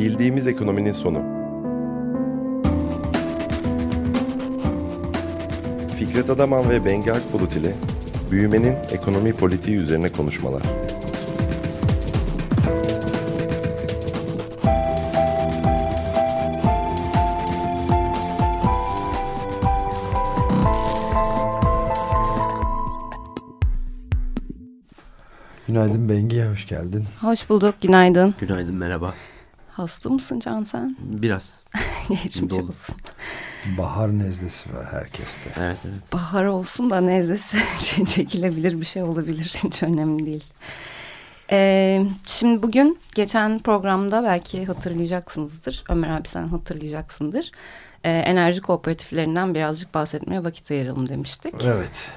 Bildiğimiz ekonominin sonu. Fikret Adaman ve Bengi Akbulut ile büyümenin ekonomi politiği üzerine konuşmalar. Günaydın Bengi, hoş geldin. Hoş bulduk, günaydın. Günaydın, merhaba. Hasta mısın Can sen? Biraz. Geçmiş olsun. Bahar nezlesi var herkeste. Evet, evet. Bahar olsun da nezlesi çekilebilir bir şey olabilir. Hiç önemli değil. Ee, şimdi bugün geçen programda belki hatırlayacaksınızdır. Ömer abi sen hatırlayacaksındır. Ee, enerji kooperatiflerinden birazcık bahsetmeye vakit ayıralım demiştik. Evet.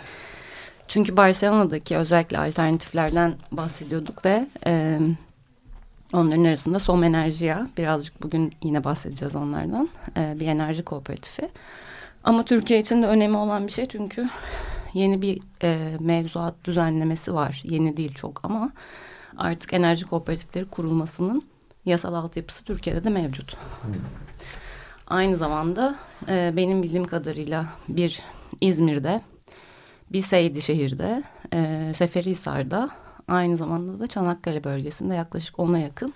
Çünkü Barcelona'daki özellikle alternatiflerden bahsediyorduk ve e, onların arasında Som Enerjiya birazcık bugün yine bahsedeceğiz onlardan e, bir enerji kooperatifi. Ama Türkiye için de önemi olan bir şey çünkü yeni bir e, mevzuat düzenlemesi var. Yeni değil çok ama artık enerji kooperatifleri kurulmasının yasal altyapısı Türkiye'de de mevcut. Hmm. Aynı zamanda e, benim bildiğim kadarıyla bir İzmir'de bir Seydişehir'de, e, Seferihisar'da aynı zamanda da Çanakkale bölgesinde yaklaşık ona yakın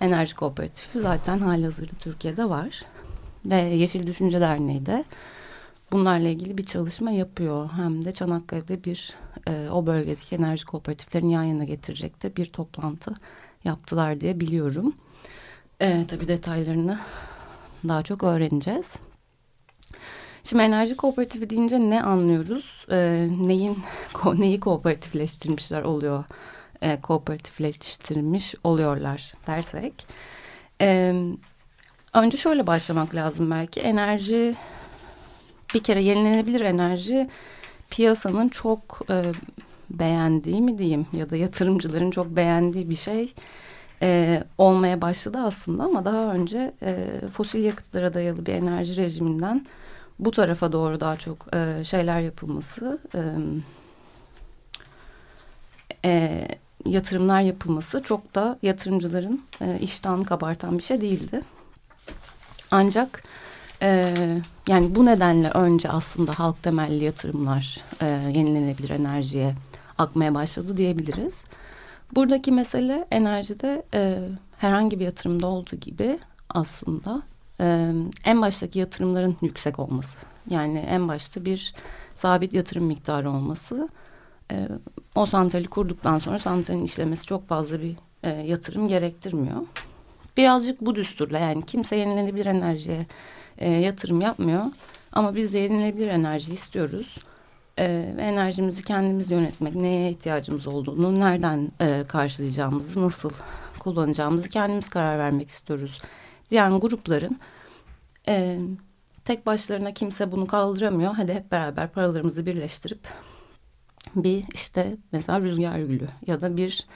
enerji kooperatifi zaten halihazırda Türkiye'de var. Ve Yeşil Düşünce Derneği de bunlarla ilgili bir çalışma yapıyor. Hem de Çanakkale'de bir e, o bölgedeki enerji kooperatiflerini yan yana getirecek de bir toplantı yaptılar diye biliyorum. E, tabii detaylarını daha çok öğreneceğiz. Şimdi enerji kooperatifi deyince ne anlıyoruz? E, neyin neyi kooperatifleştirmişler oluyor? E, kooperatifleştirmiş oluyorlar dersek. E, önce şöyle başlamak lazım belki. Enerji bir kere yenilenebilir enerji piyasanın çok e, beğendiği mi diyeyim ya da yatırımcıların çok beğendiği bir şey e, olmaya başladı aslında ama daha önce e, fosil yakıtlara dayalı bir enerji rejiminden bu tarafa doğru daha çok e, şeyler yapılması, e, e, yatırımlar yapılması çok da yatırımcıların e, iştahını kabartan bir şey değildi. Ancak e, yani bu nedenle önce aslında halk temelli yatırımlar e, yenilenebilir enerjiye akmaya başladı diyebiliriz. Buradaki mesele enerjide e, herhangi bir yatırımda olduğu gibi aslında en baştaki yatırımların yüksek olması. Yani en başta bir sabit yatırım miktarı olması. O santrali kurduktan sonra santralin işlemesi çok fazla bir yatırım gerektirmiyor. Birazcık bu düsturla yani kimse yenilenebilir enerjiye yatırım yapmıyor. Ama biz de yenilenebilir enerji istiyoruz. E, enerjimizi kendimiz yönetmek, neye ihtiyacımız olduğunu, nereden karşılayacağımızı, nasıl kullanacağımızı kendimiz karar vermek istiyoruz diyen grupların e, tek başlarına kimse bunu kaldıramıyor. Hadi hep beraber paralarımızı birleştirip bir işte mesela rüzgar gülü ya da bir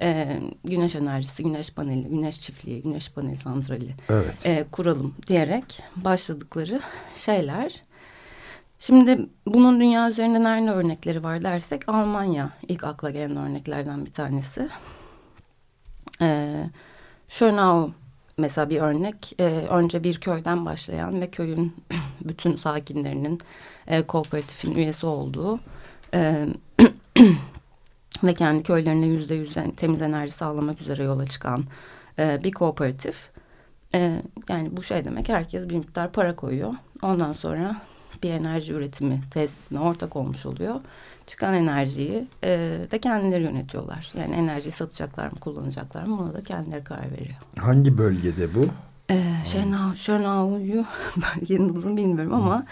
e, güneş enerjisi, güneş paneli, güneş çiftliği, güneş paneli santrali evet. e, kuralım diyerek başladıkları şeyler. Şimdi bunun dünya üzerinde nerede örnekleri var dersek Almanya ilk akla gelen örneklerden bir tanesi. E, Schönau mesela bir örnek e, önce bir köyden başlayan ve köyün bütün sakinlerinin e, kooperatifin üyesi olduğu e, ve kendi köylerine yüzde yüz temiz enerji sağlamak üzere yola çıkan e, bir kooperatif. E, yani bu şey demek herkes bir miktar para koyuyor. Ondan sonra bir enerji üretimi tesisine ortak olmuş oluyor. Çıkan enerjiyi e, de kendileri yönetiyorlar. Yani enerjiyi satacaklar mı, kullanacaklar mı buna da kendileri karar veriyor. Hangi bölgede bu? Ee, Şenau, Şenau'yu bölgenin adını bilmiyorum ama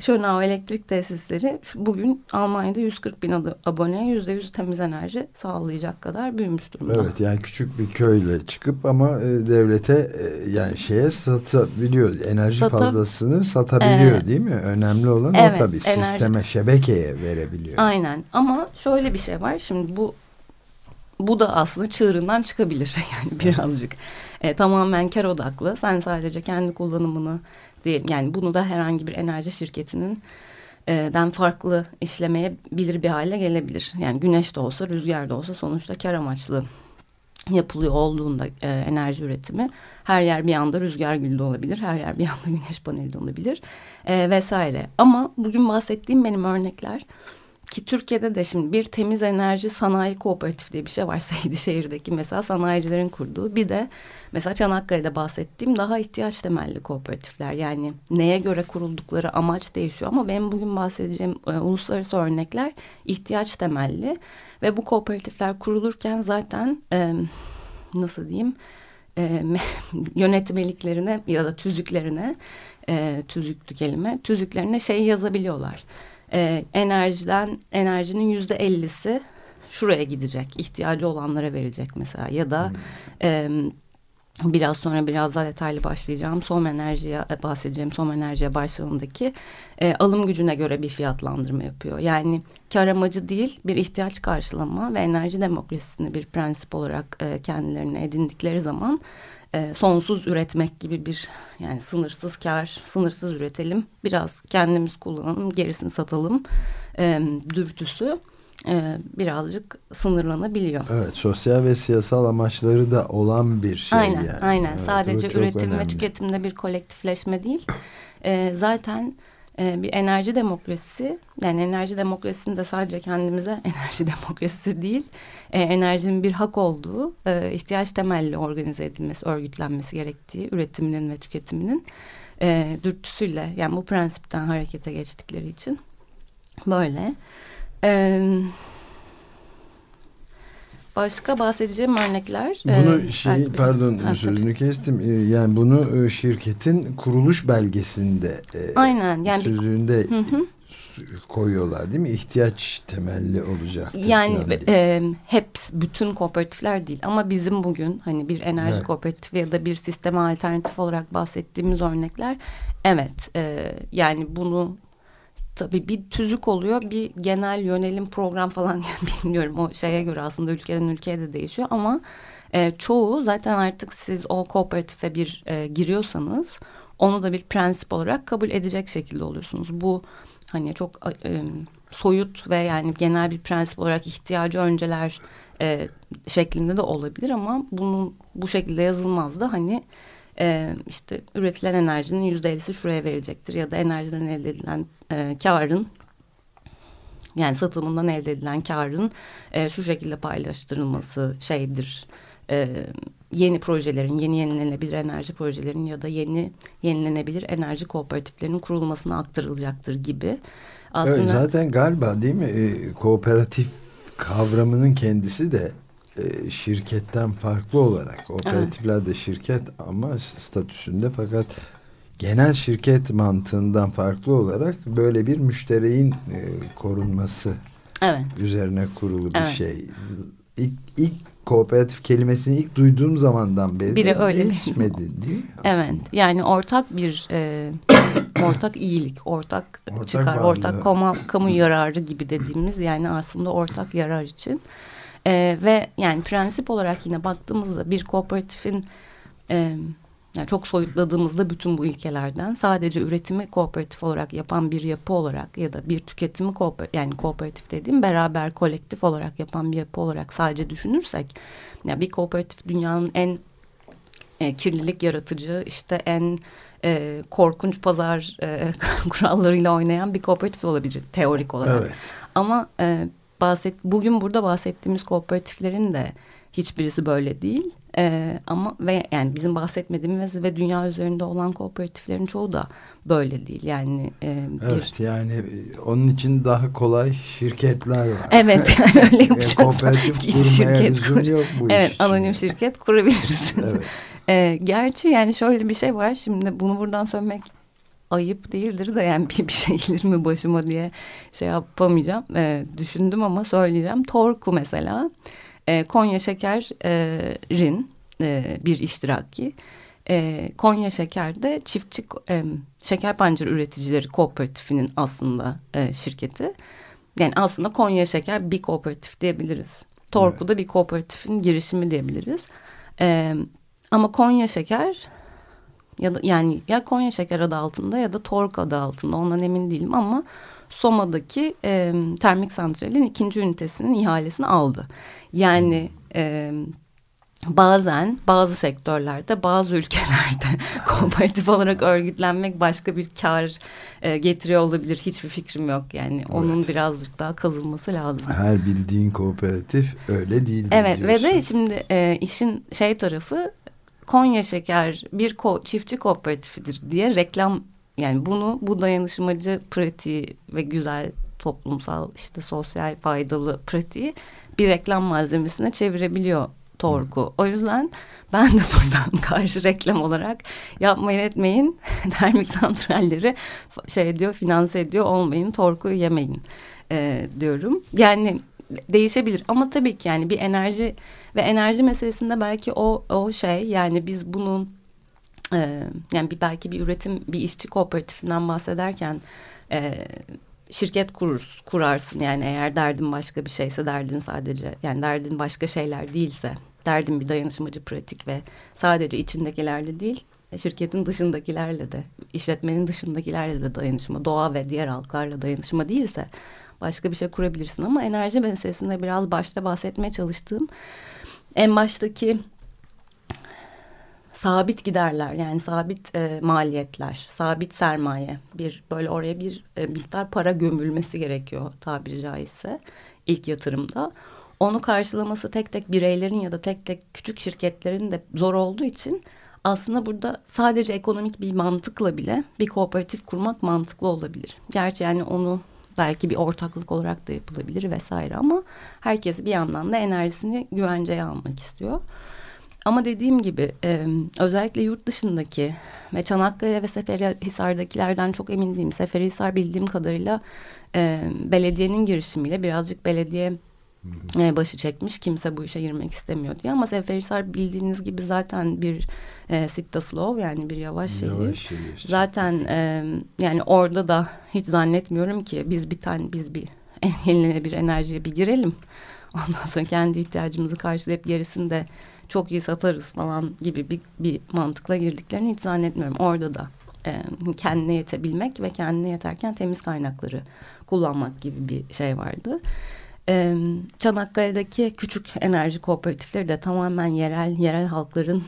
Schönau elektrik tesisleri bugün Almanya'da 140 bin aboneye yüzde yüz temiz enerji sağlayacak kadar büyümüş durumda. Evet yani küçük bir köyle çıkıp ama e, devlete e, yani şeye satabiliyor. Enerji Sata, fazlasını satabiliyor e, değil mi? Önemli olan evet, o tabii. Enerji, Sisteme, şebekeye verebiliyor. Aynen ama şöyle bir şey var. Şimdi bu bu da aslında çığırından çıkabilir yani birazcık. E, tamamen kar odaklı. Sen sadece kendi kullanımını değil. Yani bunu da herhangi bir enerji şirketinin e, den farklı işlemeye bilir bir hale gelebilir. Yani güneş de olsa rüzgar da olsa sonuçta kar amaçlı yapılıyor olduğunda e, enerji üretimi her yer bir anda rüzgar gülü olabilir, her yer bir anda güneş paneli de olabilir e, vesaire. Ama bugün bahsettiğim benim örnekler ki Türkiye'de de şimdi bir temiz enerji sanayi kooperatif diye bir şey var Seydişehir'deki mesela sanayicilerin kurduğu. Bir de mesela Çanakkale'de bahsettiğim daha ihtiyaç temelli kooperatifler. Yani neye göre kuruldukları amaç değişiyor ama benim bugün bahsedeceğim e, uluslararası örnekler ihtiyaç temelli. Ve bu kooperatifler kurulurken zaten e, nasıl diyeyim e, yönetmeliklerine ya da tüzüklerine e, tüzüktü kelime tüzüklerine şey yazabiliyorlar e, enerjiden enerjinin yüzde ellisi şuraya gidecek ihtiyacı olanlara verecek mesela. Ya da e, biraz sonra biraz daha detaylı başlayacağım. Som Enerji'ye bahsedeceğim. Som Enerji'ye Barcelona'daki e, alım gücüne göre bir fiyatlandırma yapıyor. Yani kar amacı değil bir ihtiyaç karşılama ve enerji demokrasisini bir prensip olarak e, kendilerine edindikleri zaman e, sonsuz üretmek gibi bir yani sınırsız kar, sınırsız üretelim, biraz kendimiz kullanalım, gerisini satalım e, dürtüsü e, birazcık sınırlanabiliyor. Evet, sosyal ve siyasal amaçları da olan bir şey. Aynen, yani. aynen. Evet, Sadece üretim önemli. ve tüketimde bir kolektifleşme değil. E, zaten e, bir enerji demokrasisi yani enerji demokrasisinde sadece kendimize enerji demokrasisi değil e, enerjinin bir hak olduğu e, ihtiyaç temelli organize edilmesi örgütlenmesi gerektiği üretiminin ve tüketiminin e, dürtüsüyle yani bu prensipten harekete geçtikleri için böyle. Evet. Başka bahsedeceğim örnekler. Bunu e, şey pardon ha, sözünü kestim. E, yani bunu e, şirketin kuruluş belgesinde Aynen yani hı hı. koyuyorlar değil mi? İhtiyaç temelli olacak. Yani e, hep bütün kooperatifler değil ama bizim bugün hani bir enerji evet. kooperatifi ya da bir sisteme alternatif olarak bahsettiğimiz örnekler evet e, yani bunu tabii bir tüzük oluyor bir genel yönelim program falan yani bilmiyorum o şeye göre aslında ülkeden ülkeye de değişiyor ama e, çoğu zaten artık siz o kooperatife bir e, giriyorsanız onu da bir prensip olarak kabul edecek şekilde oluyorsunuz. Bu hani çok e, soyut ve yani genel bir prensip olarak ihtiyacı önceler e, şeklinde de olabilir ama bunun bu şekilde yazılmaz da hani e, işte üretilen enerjinin yüzde ellisi şuraya verilecektir ya da enerjiden elde edilen e, karın yani satımından elde edilen karın e, şu şekilde paylaştırılması şeydir. E, yeni projelerin, yeni yenilenebilir enerji projelerin ya da yeni yenilenebilir enerji kooperatiflerinin kurulmasına aktarılacaktır gibi. Aslında evet, zaten galiba değil mi e, kooperatif kavramının kendisi de e, şirketten farklı olarak kooperatifler de şirket ama statüsünde fakat genel şirket mantığından farklı olarak böyle bir müştereğin e, korunması evet. üzerine kurulu bir evet. şey. İlk, ilk kooperatif kelimesini ilk duyduğum zamandan beri Biri de öyle değişmedi değil mi? Aslında? Evet yani ortak bir e, ortak iyilik, ortak, ortak çıkar, varlığı. ortak kamu, kamu yararı gibi dediğimiz yani aslında ortak yarar için e, ve yani prensip olarak yine baktığımızda bir kooperatifin e, yani çok soyutladığımızda bütün bu ilkelerden sadece üretimi kooperatif olarak yapan bir yapı olarak ya da bir tüketimi kooper yani kooperatif dediğim beraber kolektif olarak yapan bir yapı olarak sadece düşünürsek yani bir kooperatif dünyanın en e, kirlilik yaratıcı işte en e, korkunç pazar e, kurallarıyla oynayan bir kooperatif olabilir teorik olarak. Evet. Ama e, bahset bugün burada bahsettiğimiz kooperatiflerin de hiçbirisi böyle değil. Ee, ama ve yani bizim bahsetmediğimiz ve dünya üzerinde olan kooperatiflerin çoğu da böyle değil. Yani e, bir... Evet yani e, onun için daha kolay şirketler var. Evet yani öyle yapacaksan. kooperatif şirket kur. yok bu Evet iş anonim şirket kurabilirsin. evet. ee, gerçi yani şöyle bir şey var. Şimdi bunu buradan söylemek ayıp değildir de yani bir, bir şey gelir mi başıma diye şey yapamayacağım. E, düşündüm ama söyleyeceğim. Torku mesela e, Konya Şeker'in e, bir iştiraki. E, Konya Şeker'de çiftçi e, şeker pancarı üreticileri kooperatifinin aslında e, şirketi. Yani aslında Konya Şeker bir kooperatif diyebiliriz. Torku evet. da bir kooperatifin girişimi diyebiliriz. E, ama Konya Şeker ya da yani ya Konya Şeker adı altında ya da Tork adı altında ondan emin değilim ama Soma'daki e, termik santralin ikinci ünitesinin ihalesini aldı. Yani e, bazen bazı sektörlerde bazı ülkelerde kooperatif olarak örgütlenmek başka bir kar e, getiriyor olabilir. Hiçbir fikrim yok yani. Onun Evet. birazcık daha kazılması lazım. Her bildiğin kooperatif öyle değil. Evet ve de şimdi e, işin şey tarafı Konya Şeker bir ko çiftçi kooperatifidir diye reklam yani bunu bu dayanışmacı pratiği ve güzel toplumsal işte sosyal faydalı pratiği bir reklam malzemesine çevirebiliyor Torku. O yüzden ben de buradan karşı reklam olarak yapmayın etmeyin termik santralleri şey ediyor finanse ediyor olmayın Torku'yu yemeyin e, diyorum. Yani değişebilir. Ama tabii ki yani bir enerji ve enerji meselesinde belki o o şey yani biz bunun e, yani bir belki bir üretim bir işçi kooperatifinden bahsederken e, şirket kururuz, kurarsın. Yani eğer derdin başka bir şeyse derdin sadece yani derdin başka şeyler değilse derdin bir dayanışmacı pratik ve sadece içindekilerle değil e, şirketin dışındakilerle de işletmenin dışındakilerle de dayanışma doğa ve diğer halklarla dayanışma değilse başka bir şey kurabilirsin ama enerji meselesinde biraz başta bahsetmeye çalıştığım en baştaki sabit giderler yani sabit e, maliyetler, sabit sermaye bir böyle oraya bir e, miktar para gömülmesi gerekiyor tabiri caizse ilk yatırımda. Onu karşılaması tek tek bireylerin ya da tek tek küçük şirketlerin de zor olduğu için aslında burada sadece ekonomik bir mantıkla bile bir kooperatif kurmak mantıklı olabilir. Gerçi yani onu belki bir ortaklık olarak da yapılabilir vesaire ama herkes bir yandan da enerjisini güvenceye almak istiyor. Ama dediğim gibi e, özellikle yurt dışındaki ve Çanakkale ve Seferihisar'dakilerden çok emin değilim. Seferihisar bildiğim kadarıyla e, belediyenin girişimiyle birazcık belediye e, başı çekmiş. Kimse bu işe girmek istemiyor diye. Ama Seferihisar bildiğiniz gibi zaten bir e, sitta slow yani bir yavaş şehir. Yavaş şehir. Zaten e, yani orada da hiç zannetmiyorum ki biz bir tane biz bir yenilenebilir enerjiye bir girelim. Ondan sonra kendi ihtiyacımızı karşılayıp gerisini de çok iyi satarız falan gibi bir, bir mantıkla girdiklerini hiç zannetmiyorum. Orada da e, kendine yetebilmek ve kendine yeterken temiz kaynakları kullanmak gibi bir şey vardı. E, Çanakkale'deki küçük enerji kooperatifleri de tamamen yerel yerel halkların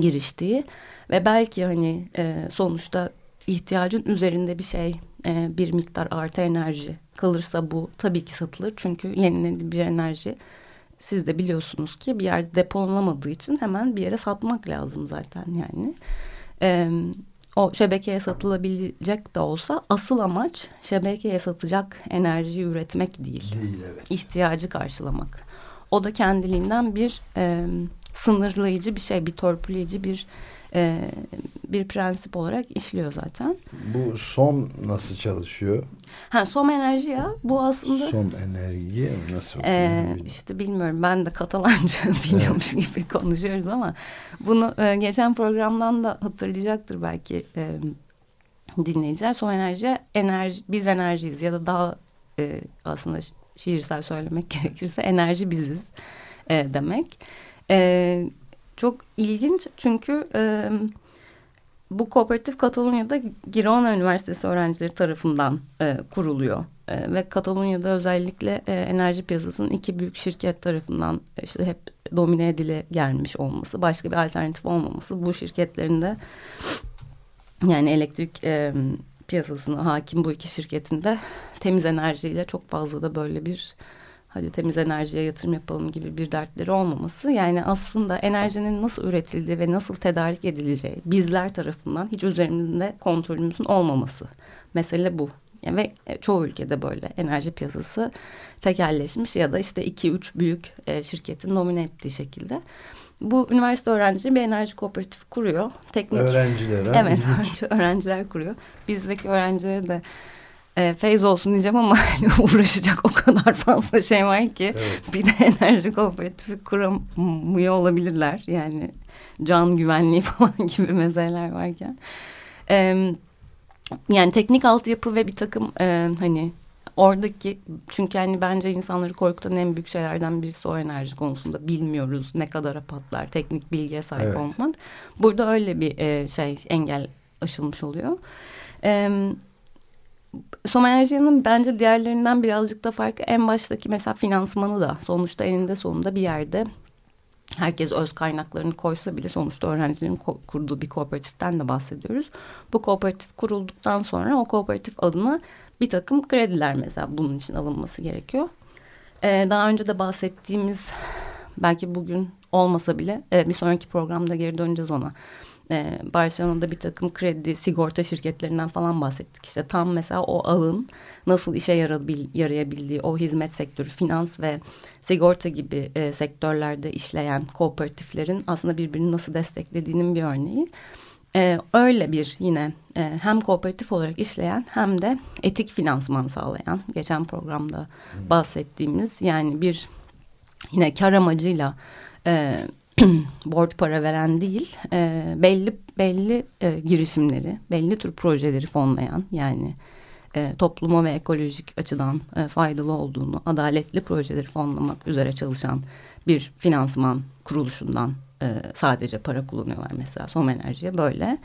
giriştiği ve belki hani e, sonuçta ihtiyacın üzerinde bir şey e, bir miktar artı enerji kalırsa bu tabii ki satılır çünkü yenilenebilir enerji siz de biliyorsunuz ki bir yerde depolanamadığı için hemen bir yere satmak lazım zaten yani. Ee, o şebekeye satılabilecek de olsa asıl amaç şebekeye satacak enerjiyi üretmek değil. Değil evet. İhtiyacı karşılamak. O da kendiliğinden bir e, sınırlayıcı bir şey, bir torpilleyici bir e, bir prensip olarak işliyor zaten. Bu SOM nasıl çalışıyor? Ha, som enerji ya bu aslında. SOM enerji nasıl? Ee, işte bilmiyorum ben de Katalanca biliyormuş evet. gibi konuşuyoruz ama bunu e, geçen programdan da hatırlayacaktır belki e, dinleyiciler. Som enerji, enerji biz enerjiyiz ya da daha e, aslında şiirsel söylemek gerekirse enerji biziz e, demek. E, çok ilginç çünkü e, bu kooperatif Katalonya'da Girona Üniversitesi öğrencileri tarafından e, kuruluyor. E, ve Katalonya'da özellikle e, enerji piyasasının iki büyük şirket tarafından işte hep domine edile gelmiş olması, başka bir alternatif olmaması bu şirketlerin de yani elektrik e, piyasasına hakim bu iki şirketin de temiz enerjiyle çok fazla da böyle bir hadi temiz enerjiye yatırım yapalım gibi bir dertleri olmaması. Yani aslında enerjinin nasıl üretildiği ve nasıl tedarik edileceği bizler tarafından hiç üzerimizde kontrolümüzün olmaması. Mesele bu. Yani ve çoğu ülkede böyle enerji piyasası tekelleşmiş ya da işte iki üç büyük e, şirketin domine ettiği şekilde. Bu üniversite öğrencileri bir enerji kooperatifi kuruyor. Teknik, öğrenciler. Evet öğrenciler kuruyor. Bizdeki öğrencileri de e, feyz olsun diyeceğim ama uğraşacak o kadar fazla şey var ki evet. bir de enerji kooperatifi kuramıyor olabilirler. Yani can güvenliği falan gibi meseleler varken. E, yani teknik altyapı ve bir takım e, hani oradaki çünkü hani bence insanları korkutan en büyük şeylerden birisi o enerji konusunda bilmiyoruz ne kadara patlar teknik bilgiye sahip evet. olmak. Burada öyle bir e, şey engel aşılmış oluyor. Evet. Som Enerji'nin bence diğerlerinden birazcık da farkı en baştaki mesela finansmanı da sonuçta eninde sonunda bir yerde herkes öz kaynaklarını koysa bile sonuçta öğrencilerin kurduğu bir kooperatiften de bahsediyoruz. Bu kooperatif kurulduktan sonra o kooperatif adına bir takım krediler mesela bunun için alınması gerekiyor. Ee, daha önce de bahsettiğimiz belki bugün olmasa bile e, bir sonraki programda geri döneceğiz ona. E, Barcelona'da bir takım kredi sigorta şirketlerinden falan bahsettik. İşte tam mesela o ağın nasıl işe yarabil, yarayabildiği o hizmet sektörü, finans ve sigorta gibi e, sektörlerde işleyen kooperatiflerin aslında birbirini nasıl desteklediğinin bir örneği. Ee, öyle bir yine e, hem kooperatif olarak işleyen hem de etik finansman sağlayan geçen programda bahsettiğimiz yani bir yine kar amacıyla e, borç para veren değil e, belli belli e, girişimleri belli tür projeleri fonlayan yani e, topluma ve ekolojik açıdan e, faydalı olduğunu adaletli projeleri fonlamak üzere çalışan bir finansman kuruluşundan e, sadece para kullanıyorlar mesela Som Enerji'ye böyle.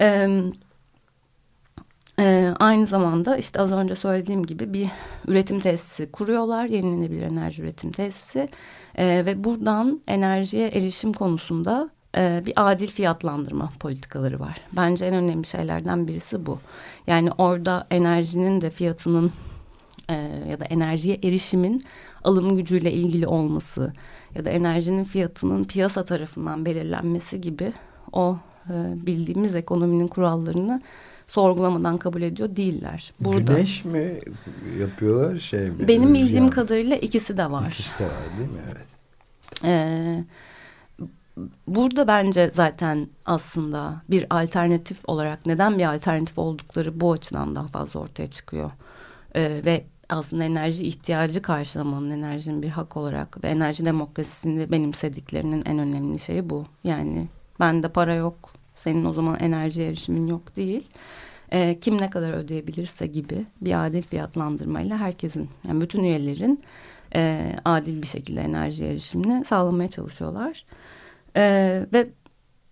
E, e, aynı zamanda işte az önce söylediğim gibi bir üretim tesisi kuruyorlar. Yenilenebilir enerji üretim tesisi. E, ve buradan enerjiye erişim konusunda e, bir adil fiyatlandırma politikaları var. Bence en önemli şeylerden birisi bu. Yani orada enerjinin de fiyatının e, ya da enerjiye erişimin alım gücüyle ilgili olması ya da enerjinin fiyatının piyasa tarafından belirlenmesi gibi o e, bildiğimiz ekonominin kurallarını sorgulamadan kabul ediyor değiller. Burada, Güneş mi yapıyorlar şey mi? Benim bildiğim kadarıyla ikisi de var. İkisi de var değil mi? Evet. Ee, burada bence zaten aslında bir alternatif olarak neden bir alternatif oldukları bu açıdan daha fazla ortaya çıkıyor. Ee, ve aslında enerji ihtiyacı karşılamanın enerjinin bir hak olarak ve enerji demokrasisini benimsediklerinin en önemli şeyi bu. Yani bende para yok, senin o zaman enerji erişimin yok değil. E, kim ne kadar ödeyebilirse gibi bir adil fiyatlandırmayla herkesin yani bütün üyelerin e, adil bir şekilde enerji erişimini sağlamaya çalışıyorlar. E, ve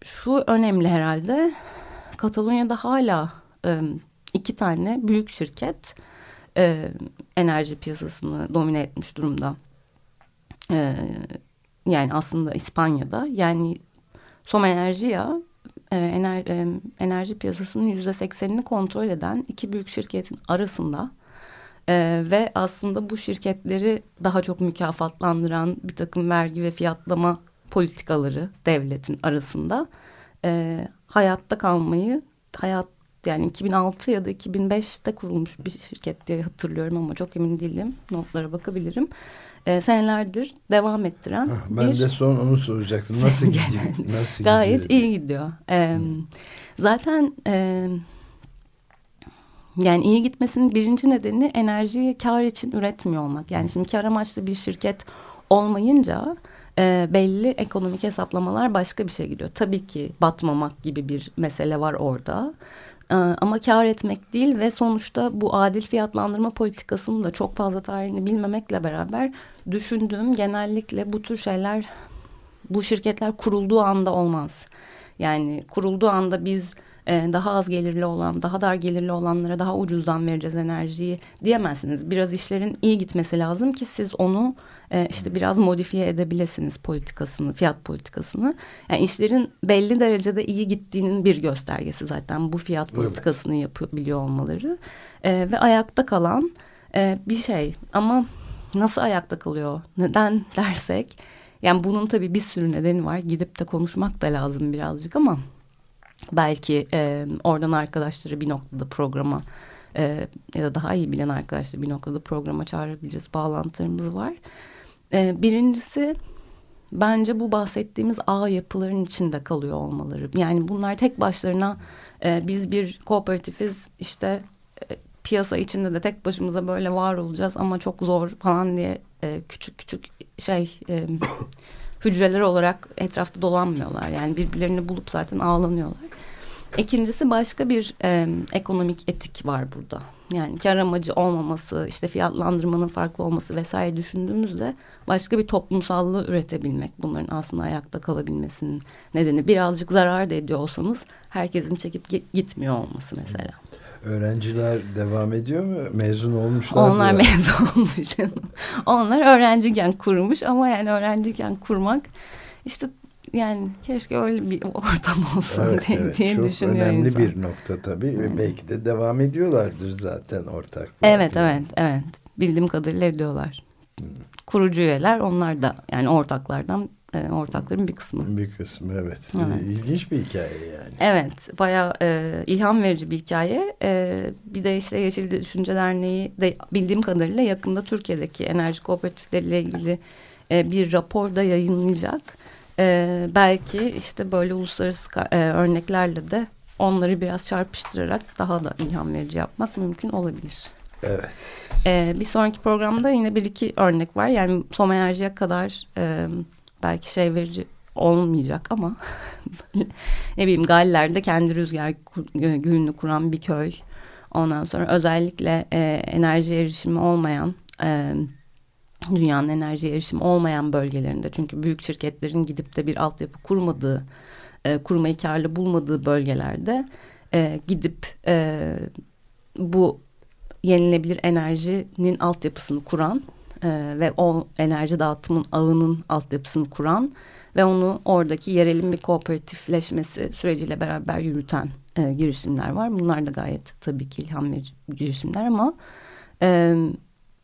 şu önemli herhalde Katalonya'da hala e, iki tane büyük şirket e, enerji piyasasını domine etmiş durumda. E, yani aslında İspanya'da yani Som Enerjiya e, ener, e, enerji piyasasının yüzde seksenini kontrol eden iki büyük şirketin arasında e, ve aslında bu şirketleri daha çok mükafatlandıran bir takım vergi ve fiyatlama politikaları devletin arasında e, hayatta kalmayı hayat yani 2006 ya da 2005'te kurulmuş bir şirket diye hatırlıyorum ama çok emin değilim. Notlara bakabilirim. E, senelerdir devam ettiren Hah, ben bir... de son onu soracaktım. Nasıl gidiyor? Nasıl Gayet gidiyor? iyi gidiyor. E, zaten e, yani iyi gitmesinin birinci nedeni enerjiyi kar için üretmiyor olmak. Yani şimdi kar amaçlı bir şirket olmayınca e, belli ekonomik hesaplamalar başka bir şey gidiyor. Tabii ki batmamak gibi bir mesele var orada. E, ama kar etmek değil ve sonuçta bu adil fiyatlandırma politikasının da çok fazla tarihini bilmemekle beraber düşündüğüm genellikle bu tür şeyler bu şirketler kurulduğu anda olmaz. Yani kurulduğu anda biz e, daha az gelirli olan, daha dar gelirli olanlara daha ucuzdan vereceğiz enerjiyi diyemezsiniz. Biraz işlerin iyi gitmesi lazım ki siz onu e, işte biraz modifiye edebilirsiniz politikasını, fiyat politikasını. Yani işlerin belli derecede iyi gittiğinin bir göstergesi zaten bu fiyat politikasını yapabiliyor olmaları. E, ve ayakta kalan e, bir şey ama nasıl ayakta kalıyor, neden dersek... Yani bunun tabii bir sürü nedeni var. Gidip de konuşmak da lazım birazcık ama belki e, oradan arkadaşları bir noktada programa e, ya da daha iyi bilen arkadaşları bir noktada programa çağırabiliriz. Bağlantılarımız var. E, birincisi bence bu bahsettiğimiz ağ yapıların içinde kalıyor olmaları. Yani bunlar tek başlarına e, biz bir kooperatifiz işte e, piyasa içinde de tek başımıza böyle var olacağız ama çok zor falan diye e, küçük küçük şey e, hücreler olarak etrafta dolanmıyorlar. Yani birbirlerini bulup zaten ağlanıyorlar. İkincisi başka bir e, ekonomik etik var burada. Yani kar amacı olmaması, işte fiyatlandırmanın farklı olması vesaire düşündüğümüzde başka bir toplumsallığı üretebilmek bunların aslında ayakta kalabilmesinin nedeni. Birazcık zarar da ediyor olsanız herkesin çekip gitmiyor olması mesela. Öğrenciler devam ediyor mu? Mezun olmuşlar. Onlar mezun olmuş. Onlar öğrenciyken kurmuş ama yani öğrenciyken kurmak işte yani keşke öyle bir ortam olsa Evet, diye, evet. diye Çok düşünüyor önemli insan. bir nokta tabii. Ve belki de devam ediyorlardır zaten ortaklar. Evet falan. evet evet bildiğim kadarıyla ediyorlar. Hmm. Kurucu üyeler onlar da yani ortaklardan e, ortakların bir kısmı. Bir kısmı evet. Evet. İlginç bir hikaye yani. Evet bayağı e, ilham verici bir hikaye. E, bir de işte Yeşil Düşünce Derneği de bildiğim kadarıyla yakında Türkiye'deki enerji kooperatifleriyle ilgili e, bir rapor da yayınlayacak. E, belki işte böyle uluslararası e, örneklerle de onları biraz çarpıştırarak daha da ilham verici yapmak mümkün olabilir. Evet. Ee, bir sonraki programda yine bir iki örnek var. Yani Som Enerji'ye kadar e, belki şey verici olmayacak ama ne bileyim Galler'de kendi rüzgar e, gülünü kuran bir köy. Ondan sonra özellikle e, enerji erişimi olmayan e, dünyanın enerji erişimi olmayan bölgelerinde çünkü büyük şirketlerin gidip de bir altyapı kurmadığı e, kurmayı karlı bulmadığı bölgelerde e, gidip e, bu yenilebilir enerjinin altyapısını kuran e, ve o enerji dağıtımın ağının altyapısını kuran ve onu oradaki yerelin bir kooperatifleşmesi süreciyle beraber yürüten e, girişimler var. Bunlar da gayet tabii ki ilham verici girişimler ama e,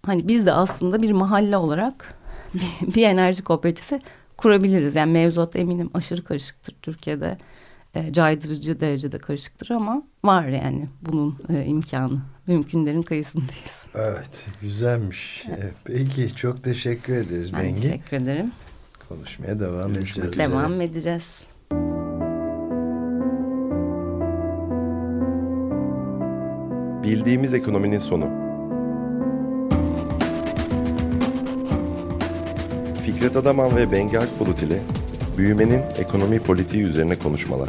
hani biz de aslında bir mahalle olarak bir, enerji kooperatifi kurabiliriz. Yani mevzuat eminim aşırı karışıktır Türkiye'de. E, caydırıcı derecede karışıktır ama var yani bunun e, imkanı. Mümkünlerin kıyısındayız. Evet. Güzelmiş. Evet. Peki çok teşekkür ederiz Ben Bengi. teşekkür ederim. Konuşmaya devam Görüşmek edeceğiz. üzere. Devam edeceğiz. Bildiğimiz ekonominin sonu. Fikret Adaman ve Bengi Akbulut ile büyümenin ekonomi politiği üzerine konuşmalar.